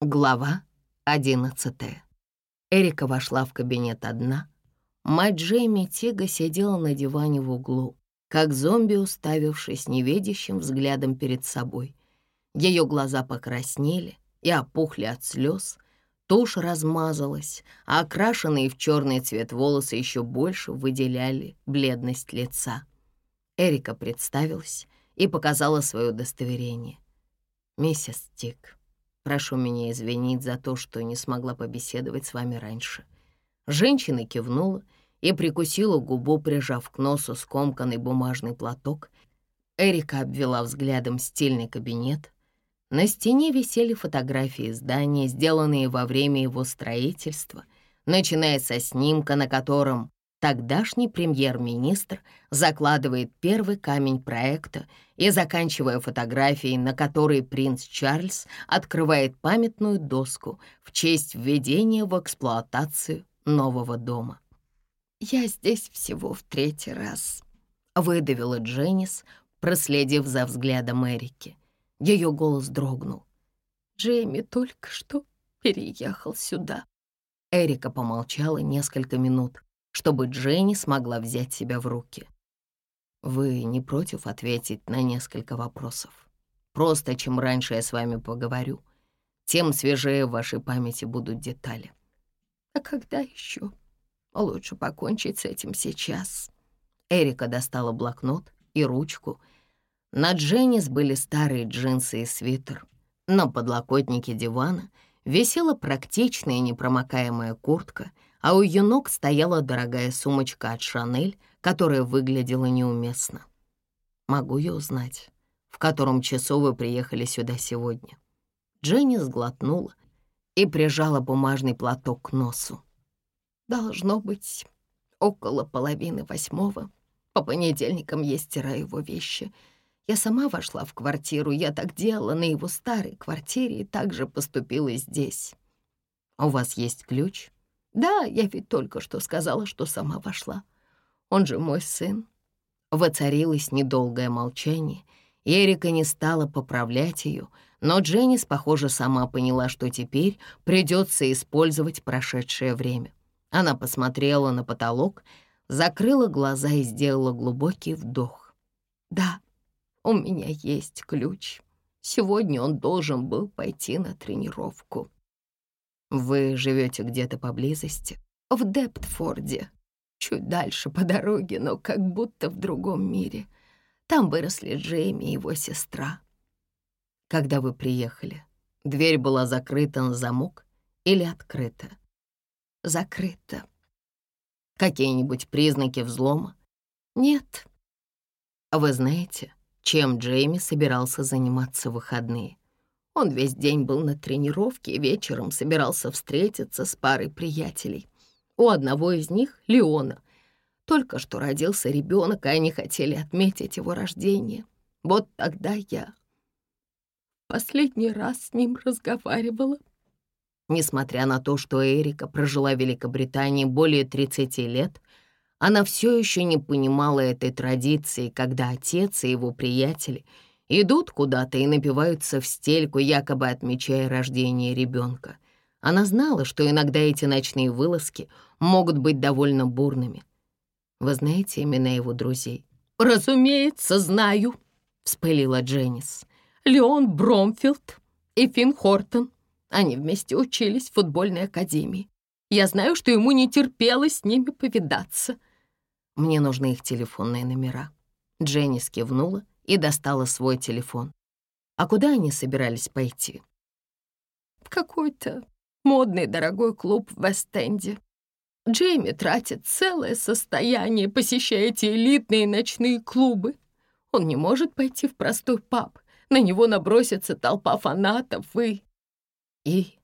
Глава одиннадцатая. Эрика вошла в кабинет одна. Мать Джейми Тига сидела на диване в углу, как зомби, уставившись невидящим взглядом перед собой. Ее глаза покраснели и опухли от слез, тушь размазалась, а окрашенные в черный цвет волосы еще больше выделяли бледность лица. Эрика представилась и показала свое удостоверение. «Миссис Тик, Прошу меня извинить за то, что не смогла побеседовать с вами раньше». Женщина кивнула и прикусила губу, прижав к носу скомканный бумажный платок. Эрика обвела взглядом стильный кабинет. На стене висели фотографии здания, сделанные во время его строительства, начиная со снимка, на котором Тогдашний премьер-министр закладывает первый камень проекта и заканчивая фотографией, на которой принц Чарльз открывает памятную доску в честь введения в эксплуатацию нового дома. «Я здесь всего в третий раз», — выдавила Дженнис, проследив за взглядом Эрики. Ее голос дрогнул. «Джейми только что переехал сюда». Эрика помолчала несколько минут, чтобы Дженни смогла взять себя в руки. Вы не против ответить на несколько вопросов? Просто чем раньше я с вами поговорю, тем свежее в вашей памяти будут детали. А когда еще? Лучше покончить с этим сейчас. Эрика достала блокнот и ручку. На Дженнис были старые джинсы и свитер. На подлокотнике дивана висела практичная непромокаемая куртка — а у ее ног стояла дорогая сумочка от Шанель, которая выглядела неуместно. «Могу я узнать, в котором часу вы приехали сюда сегодня?» Дженни сглотнула и прижала бумажный платок к носу. «Должно быть около половины восьмого. По понедельникам я стираю его вещи. Я сама вошла в квартиру, я так делала на его старой квартире и также поступила здесь. У вас есть ключ?» Да, я ведь только что сказала, что сама вошла. Он же мой сын. Воцарилось недолгое молчание. Эрика не стала поправлять ее, но Дженнис, похоже, сама поняла, что теперь придется использовать прошедшее время. Она посмотрела на потолок, закрыла глаза и сделала глубокий вдох. «Да, у меня есть ключ. Сегодня он должен был пойти на тренировку». Вы живете где-то поблизости? В Дептфорде. Чуть дальше по дороге, но как будто в другом мире. Там выросли Джейми и его сестра. Когда вы приехали, дверь была закрыта на замок или открыта? Закрыта. Какие-нибудь признаки взлома? Нет. А вы знаете, чем Джейми собирался заниматься в выходные? Он весь день был на тренировке и вечером собирался встретиться с парой приятелей. У одного из них, Леона, только что родился ребенок, и они хотели отметить его рождение. Вот тогда я последний раз с ним разговаривала. Несмотря на то, что Эрика прожила в Великобритании более 30 лет, она все еще не понимала этой традиции, когда отец и его приятели — идут куда-то и напиваются в стельку, якобы отмечая рождение ребенка. Она знала, что иногда эти ночные вылазки могут быть довольно бурными. Вы знаете имена его друзей? «Разумеется, знаю», — вспылила Дженнис. «Леон Бромфилд и Финн Хортон. Они вместе учились в футбольной академии. Я знаю, что ему не терпелось с ними повидаться». «Мне нужны их телефонные номера». Дженнис кивнула и достала свой телефон. А куда они собирались пойти? В какой-то модный дорогой клуб в Вест-Энде. Джейми тратит целое состояние, посещая эти элитные ночные клубы. Он не может пойти в простой паб. На него набросится толпа фанатов и... И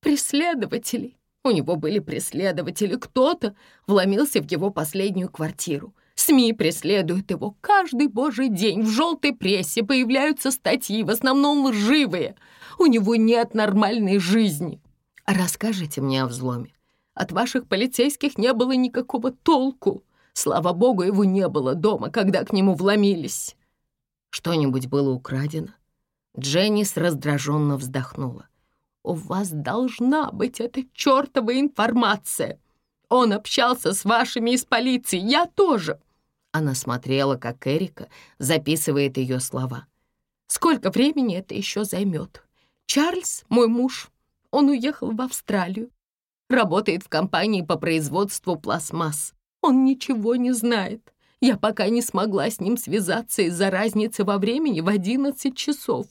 преследователей. У него были преследователи. Кто-то вломился в его последнюю квартиру. СМИ преследуют его каждый божий день. В желтой прессе появляются статьи, в основном лживые. У него нет нормальной жизни. Расскажите мне о взломе. От ваших полицейских не было никакого толку. Слава богу, его не было дома, когда к нему вломились. Что-нибудь было украдено? Дженнис раздраженно вздохнула. У вас должна быть эта чертова информация. Он общался с вашими из полиции, я тоже. Она смотрела, как Эрика записывает ее слова. Сколько времени это еще займет? Чарльз, мой муж, он уехал в Австралию. Работает в компании по производству пластмасс. Он ничего не знает. Я пока не смогла с ним связаться из-за разницы во времени в одиннадцать часов.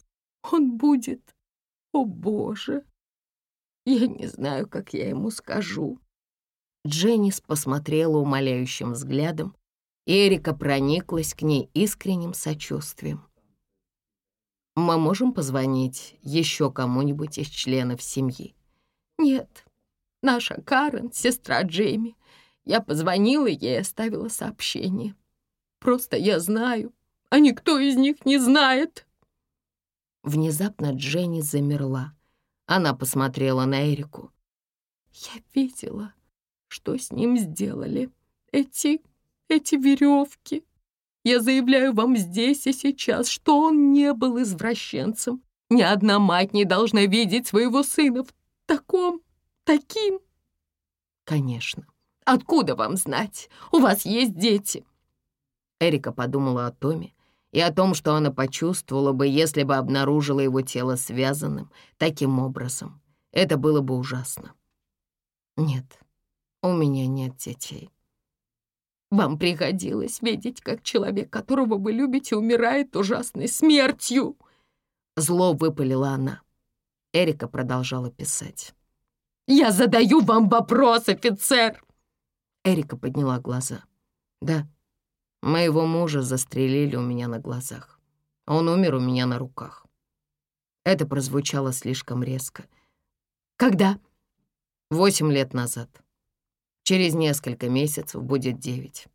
Он будет... О, Боже! Я не знаю, как я ему скажу. Дженнис посмотрела умоляющим взглядом, и Эрика прониклась к ней искренним сочувствием. «Мы можем позвонить еще кому-нибудь из членов семьи?» «Нет, наша Карен, сестра Джейми. Я позвонила ей и оставила сообщение. Просто я знаю, а никто из них не знает». Внезапно Дженни замерла. Она посмотрела на Эрику. «Я видела, что с ним сделали. Эти, эти веревки. Я заявляю вам здесь и сейчас, что он не был извращенцем. Ни одна мать не должна видеть своего сына в таком, таким». «Конечно. Откуда вам знать? У вас есть дети». Эрика подумала о Томе, и о том, что она почувствовала бы, если бы обнаружила его тело связанным таким образом. Это было бы ужасно. Нет, у меня нет детей. Вам приходилось видеть, как человек, которого вы любите, умирает ужасной смертью. Зло выпалила она. Эрика продолжала писать. «Я задаю вам вопрос, офицер!» Эрика подняла глаза. «Да, Моего мужа застрелили у меня на глазах. Он умер у меня на руках. Это прозвучало слишком резко. Когда? Восемь лет назад. Через несколько месяцев будет девять.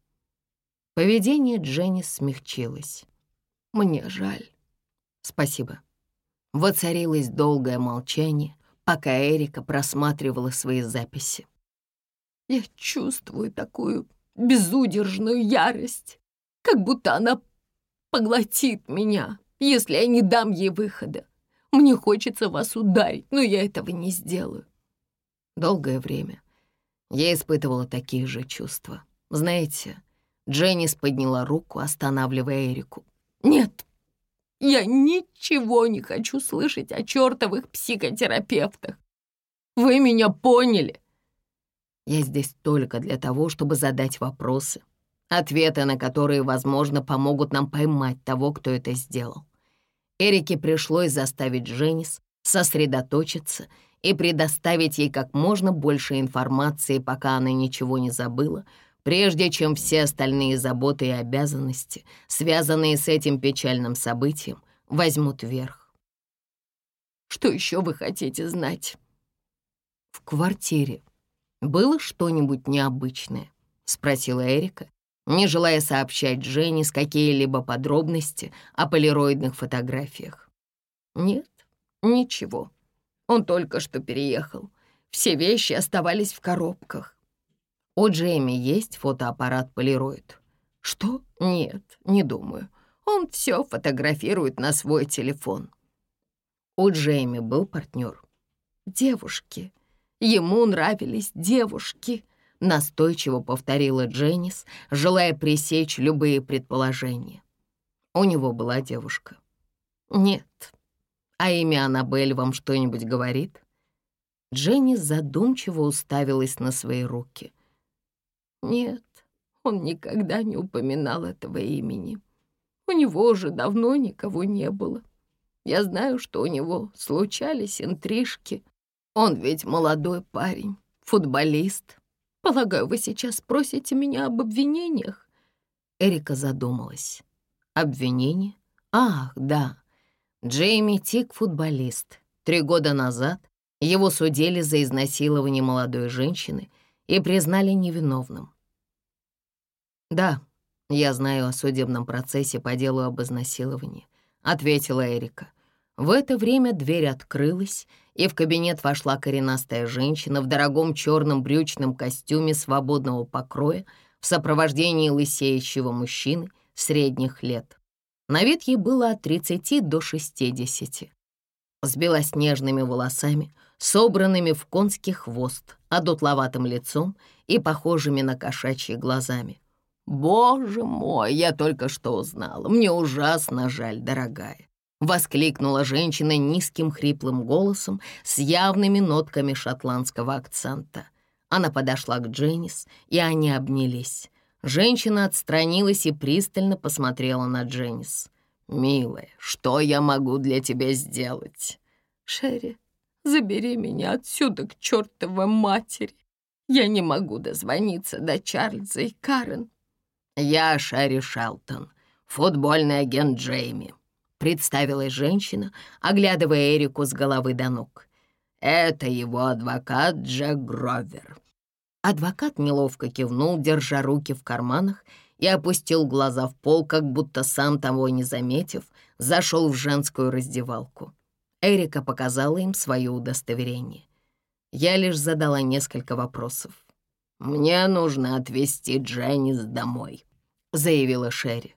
Поведение Дженни смягчилось. Мне жаль. Спасибо. Воцарилось долгое молчание, пока Эрика просматривала свои записи. Я чувствую такую безудержную ярость, как будто она поглотит меня, если я не дам ей выхода. Мне хочется вас ударить, но я этого не сделаю. Долгое время я испытывала такие же чувства. Знаете, Дженнис подняла руку, останавливая Эрику. «Нет, я ничего не хочу слышать о чертовых психотерапевтах. Вы меня поняли?» Я здесь только для того, чтобы задать вопросы, ответы на которые, возможно, помогут нам поймать того, кто это сделал. Эрике пришлось заставить Дженнис сосредоточиться и предоставить ей как можно больше информации, пока она ничего не забыла, прежде чем все остальные заботы и обязанности, связанные с этим печальным событием, возьмут верх. «Что еще вы хотите знать?» В квартире «Было что-нибудь необычное?» — спросила Эрика, не желая сообщать Жене с какие-либо подробности о полироидных фотографиях. «Нет, ничего. Он только что переехал. Все вещи оставались в коробках. У Джейми есть фотоаппарат полироид?» «Что? Нет, не думаю. Он все фотографирует на свой телефон». У Джейми был партнер. «Девушки», Ему нравились девушки, настойчиво повторила Дженнис, желая пресечь любые предположения. У него была девушка. Нет. А имя Аннабель вам что-нибудь говорит? Дженнис задумчиво уставилась на свои руки. Нет, он никогда не упоминал этого имени. У него уже давно никого не было. Я знаю, что у него случались интрижки он ведь молодой парень, футболист. Полагаю, вы сейчас спросите меня об обвинениях?» Эрика задумалась. «Обвинение? Ах, да. Джейми Тик — футболист. Три года назад его судили за изнасилование молодой женщины и признали невиновным. «Да, я знаю о судебном процессе по делу об изнасиловании», — ответила Эрика. В это время дверь открылась, и в кабинет вошла коренастая женщина в дорогом черном брючном костюме свободного покроя в сопровождении лысеющего мужчины средних лет. На вид ей было от 30 до 60. С белоснежными волосами, собранными в конский хвост, одутловатым лицом и похожими на кошачьи глазами. «Боже мой, я только что узнала. Мне ужасно жаль, дорогая. — воскликнула женщина низким хриплым голосом с явными нотками шотландского акцента. Она подошла к Дженнис, и они обнялись. Женщина отстранилась и пристально посмотрела на Дженнис. «Милая, что я могу для тебя сделать?» «Шерри, забери меня отсюда к чертовой матери. Я не могу дозвониться до Чарльза и Карен». «Я Шерри Шелтон, футбольный агент Джейми», представилась женщина, оглядывая Эрику с головы до ног. «Это его адвокат Джек Гровер». Адвокат неловко кивнул, держа руки в карманах, и опустил глаза в пол, как будто сам того не заметив, зашел в женскую раздевалку. Эрика показала им свое удостоверение. Я лишь задала несколько вопросов. «Мне нужно отвезти Дженнис домой», — заявила Шерри.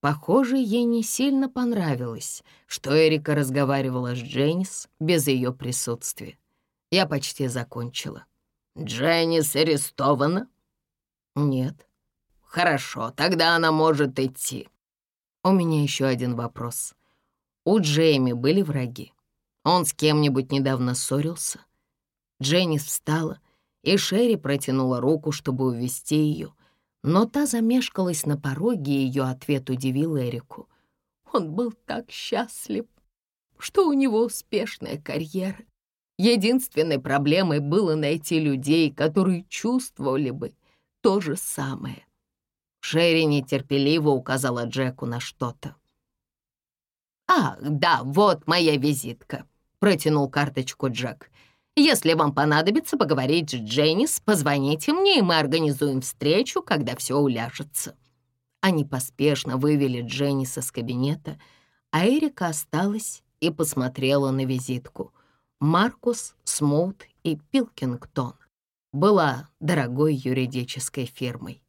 Похоже, ей не сильно понравилось, что Эрика разговаривала с Дженнис без ее присутствия. Я почти закончила. «Дженнис арестована?» «Нет». «Хорошо, тогда она может идти». У меня еще один вопрос. У Джейми были враги? Он с кем-нибудь недавно ссорился? Дженнис встала, и Шерри протянула руку, чтобы увести ее, но та замешкалась на пороге, и ее ответ удивил Эрику. Он был так счастлив, что у него успешная карьера. Единственной проблемой было найти людей, которые чувствовали бы то же самое. Шерри нетерпеливо указала Джеку на что-то. «Ах, да, вот моя визитка», — протянул карточку Джек. Если вам понадобится поговорить с Дженнис, позвоните мне, и мы организуем встречу, когда все уляжется». Они поспешно вывели Дженнис из кабинета, а Эрика осталась и посмотрела на визитку. Маркус, Смоут и Пилкингтон была дорогой юридической фирмой.